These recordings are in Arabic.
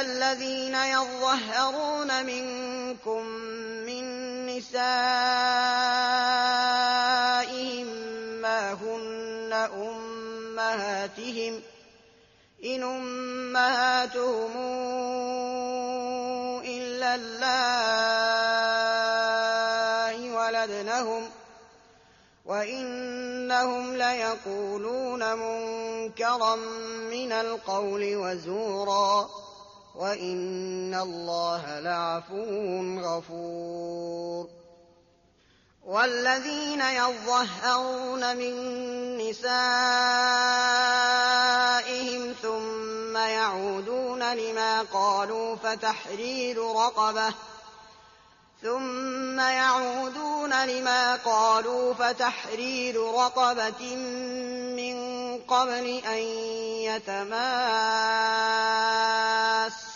الذين يظهرون منكم من نسائهم ما هن أمهاتهم إن أمهاتهم إلا الله ولدنهم وإنهم ليقولون منكرا من القول وزورا وإن الله لعفو غفور. والذين يظهرون من نسائهم ثم يعودون لما قالوا فتحرير رقبه ثم يعودون لما قالوا فتحرير رقبة من قبل أن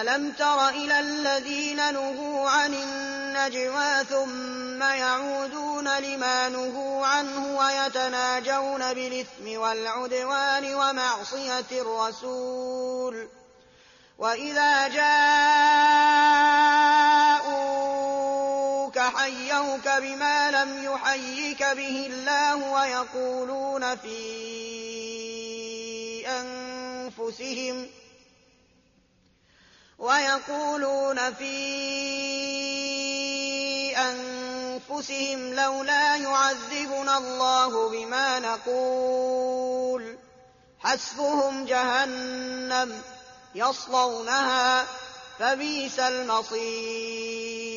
ألم تر إلى الذين نهوا عن النجوى ثم يعودون لما نهوا عنه ويتناجون بالإثم والعدوان ومعصية الرسول وإذا جاءوك حيوك بما لم يحيك به الله ويقولون في أنفسهم ويقولون في أنفسهم لولا يعذبنا الله بما نقول. حسبهم جهنم يصلونها فبئس المصير.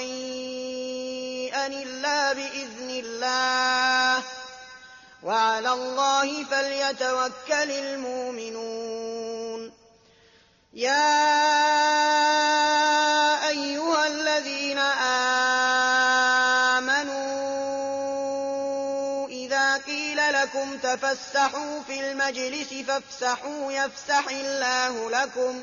شيئا إلا بإذن الله. وعلى الله فليتوكل المؤمنون. يا أيها الذين آمنوا إذا قيل لكم تفسحوا في المجلس فافسحوا يفسح الله لكم.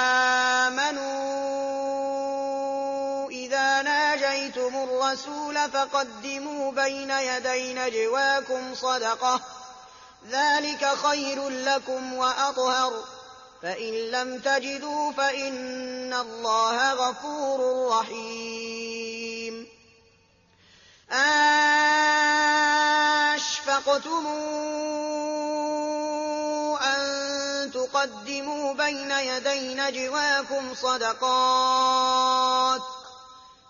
ناجيتم الرسول فقدموا بين يدي نجواكم صدقة ذلك خير لكم وأطهر فإن لم تجدوا فإن الله غفور رحيم. أَشْفَقْتُمْ أَن تُقَدِّمُوا بَيْنَ يَدَيْ نَجْوَاكُمْ صَدَقَاتٍ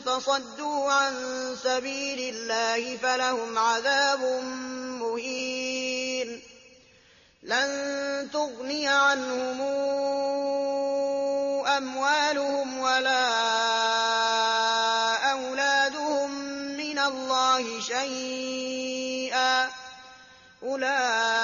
فَصَدُّوا عَن سَبِيلِ اللَّهِ فَلَهُمْ عَذَابٌ مُّهِينٌ. لَّن تُغْنِيَ عَنْهُمْ أَمْوَالُهُمْ وَلَا اللَّهِ شَيْئًا ۚ. أُولَٰئِكَ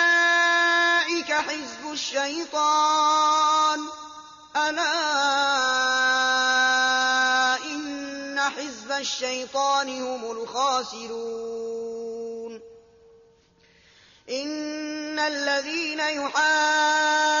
حِزْبُ الشَّيْطَانِ ۚ. أَلَا إِنَّ حِزْبَ الشَّيْطَانِ هُمُ الْخَاسِرُونَ. إِنَّ الَّذِينَ يُحَادُّونَ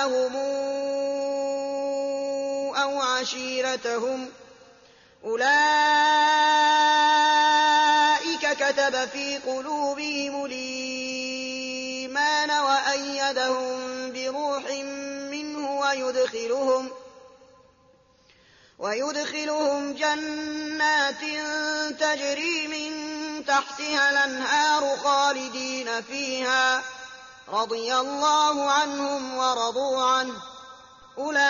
إخوانهم أو عشيرتهم أولئك كتب في قلوبهم الإيمان وأيدهم بروح منه ويدخلهم ويدخلهم جنات تجري من تحتها الأنهار خالدين فيها رضي الله عنهم ورضوا عنه. أولئك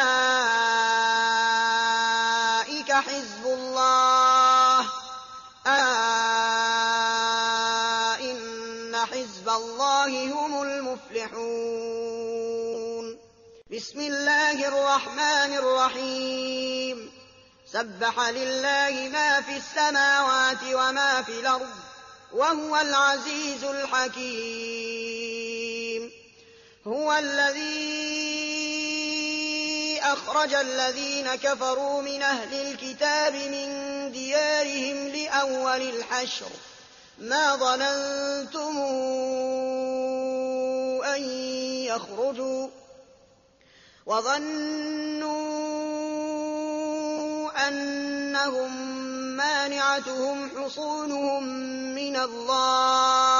حزب الله. ألا إن حزب الله هم المفلحون. بسم الله الرحمن الرحيم. سبح لله ما في السماوات وما في الأرض وهو العزيز الحكيم. هو الذي أخرج الذين كفروا من أهل الكتاب من ديارهم لأول الحشر. ما ظننتم أن يخرجوا وظنوا أنهم مانعتهم حصونهم من الله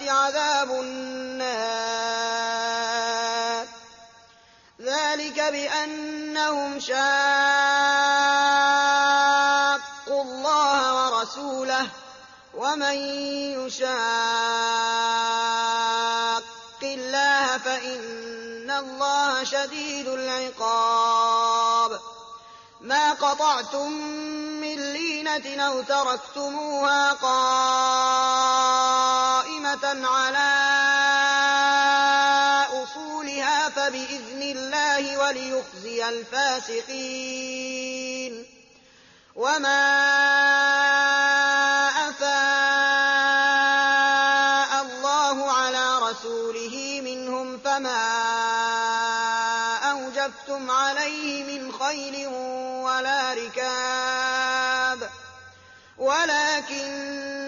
الآخرة عذاب النار. ذلك بأنهم شاقوا الله ورسوله ومن يشاق الله فإن الله شديد العقاب. ما قطعتم من لينة أو تركتموها قائمة على أصولها فبإذن الله وليخزي الفاسقين وما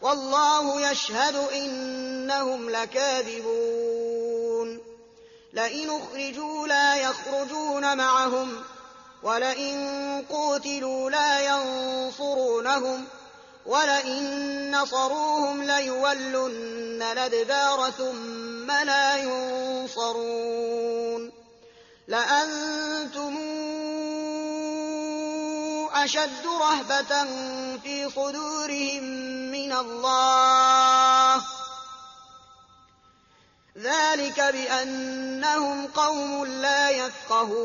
والله يشهد إنهم لكاذبون. لئن أخرجوا لا يخرجون معهم ولئن قوتلوا لا ينصرونهم ولئن نصروهم ليولن الأدبار ثم لا ينصرون. لأنتم أشد رهبة في صدورهم من الله. ذلك بأنهم قوم لا يفقهون.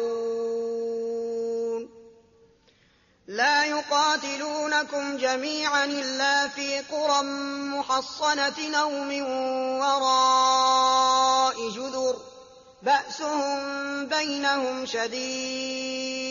لا يقاتلونكم جميعا إلا في قرى محصنة أو من وراء جذر. بأسهم بينهم شديد.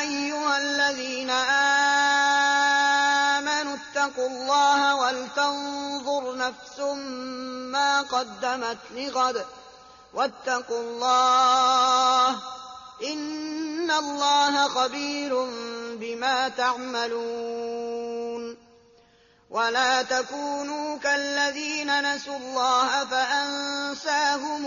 أيها الذين آمنوا اتقوا الله ولتنظر نفس ما قدمت لغد واتقوا الله إن الله خبير بما تعملون ولا تكونوا كالذين نسوا الله فأنساهم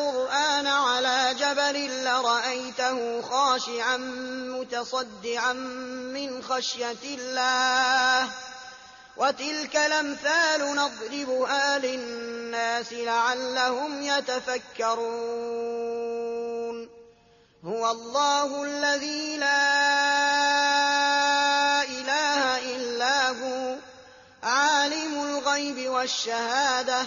القرآن على جبل لرأيته خاشعا متصدعا من خشية الله. وتلك الأمثال نضربها للناس لعلهم يتفكرون. هو الله الذي لا إله إلا هو عالم الغيب والشهادة.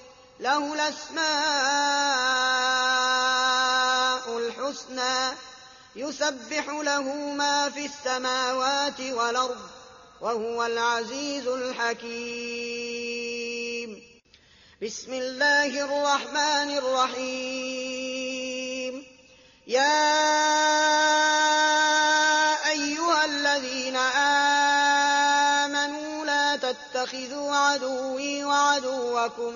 له الأسماء الحسنى يسبح له ما في السماوات والأرض وهو العزيز الحكيم. بسم الله الرحمن الرحيم. يا أيها الذين آمنوا لا تتخذوا عدوي وعدوكم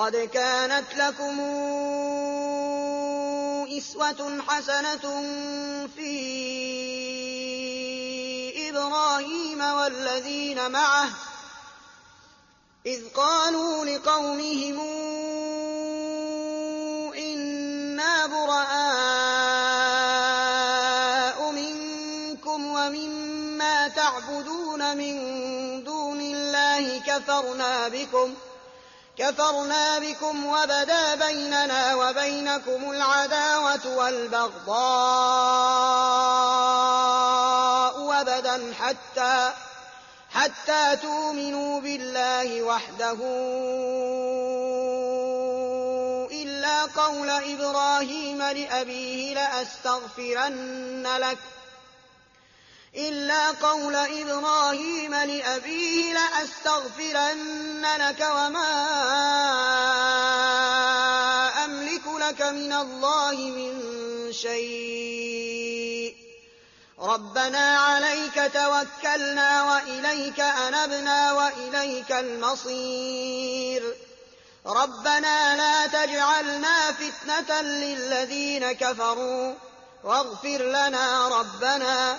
قد كانت لكم إسوة حسنة في إبراهيم والذين معه إذ قالوا لقومهم إنا براء منكم ومما تعبدون من دون الله كفرنا بكم كفرنا بكم وبدا بيننا وبينكم العداوة والبغضاء أبدا حتى حتى تؤمنوا بالله وحده إلا قول إبراهيم لأبيه لأستغفرن لك إلا قول إبراهيم لأبيه لأستغفرن لك وما أملك لك من الله من شيء. ربنا عليك توكلنا وإليك أنبنا وإليك المصير. ربنا لا تجعلنا فتنة للذين كفروا واغفر لنا ربنا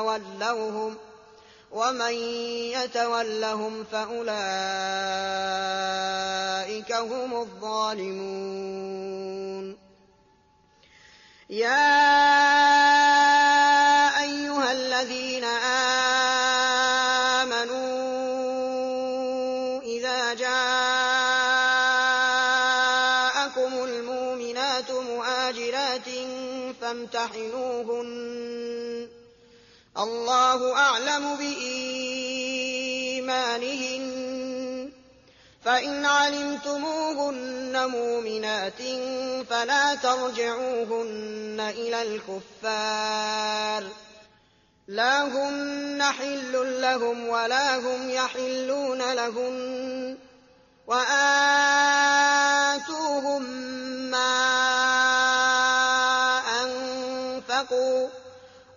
أن تولوهم ومن يتولهم فأولئك هم الظالمون يا أيها الذين آمنوا الله أعلم بإيمانهن. فإن علمتموهن مؤمنات فلا ترجعوهن إلى الكفار. لا هن حل لهم ولا هم يحلون لهن وآتوهم ما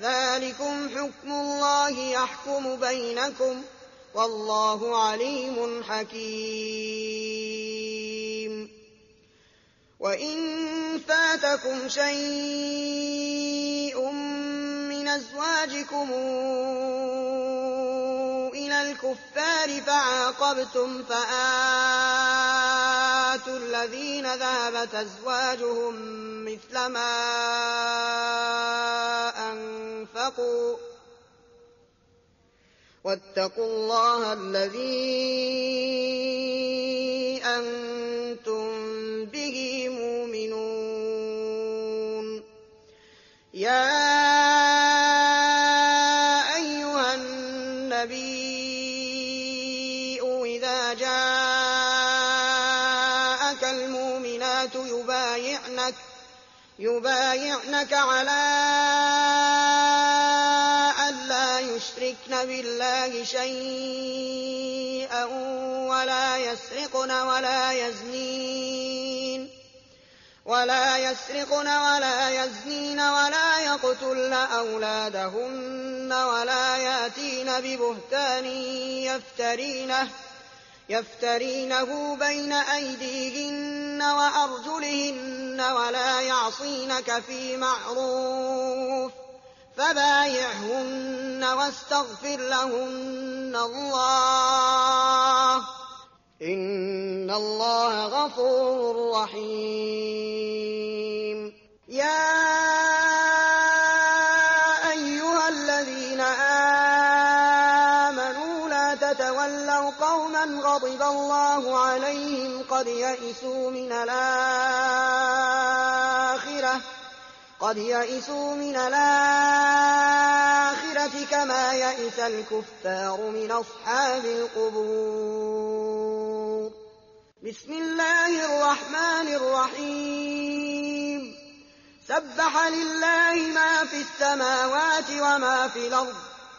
ذلكم حكم الله يحكم بينكم والله عليم حكيم. وإن فاتكم شيء من أزواجكم الكفار فعاقبتم فآتوا الذين ذهبت أزواجهم مثل ما أنفقوا واتقوا الله الذي أنتم به مؤمنون. يبايعنك على ألا يشركن بالله شيئا ولا يسرقن ولا يزنين ولا يقتلن أولادهن ولا يأتين ببهتان يفترينه بين أيديهن وأرجلهن ولا يعصينك في معروف فبايعهن واستغفر لهن الله. إن الله غفور رحيم. تتولوا قوما غضب الله عليهم قد يئسوا من الآخرة قد يئسوا من الآخرة كما يئس الكفار من أصحاب القبور. بسم الله الرحمن الرحيم. سبح لله ما في السماوات وما في الأرض.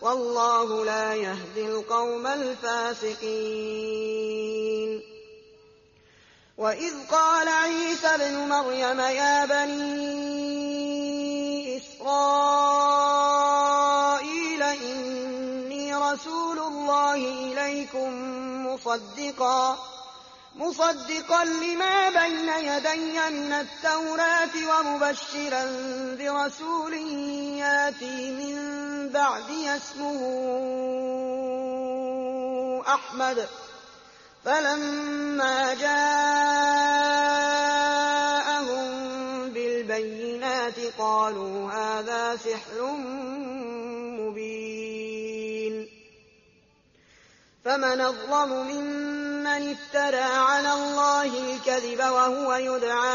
والله لا يهدي القوم الفاسقين. وإذ قال عيسى ابن مريم يا بني إسرائيل إني رسول الله إليكم مصدقا مصدقا لما بين يدي من التوراة ومبشرا برسول ياتي من بعدي اسمه أحمد. فلما جاءهم بالبينات قالوا هذا سحر مبين. فمن أظلم ممن افترى على الله الكذب وهو يدعى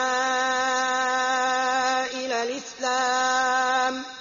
إلى الإسلام.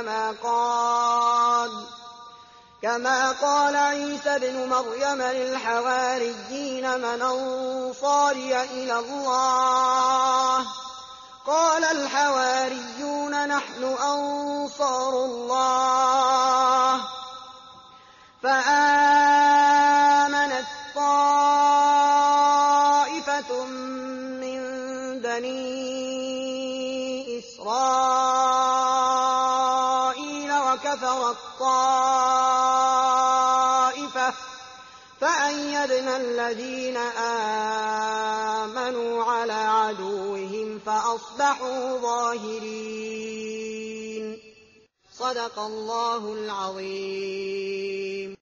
كما قال كما قال عيسى ابن مريم للحواريين من أنصاري إلى الله. قال الحواريون نحن أنصار الله. فآمنت فأيدنا الذين آمنوا على عدوهم فأصبحوا ظاهرين صدق الله العظيم.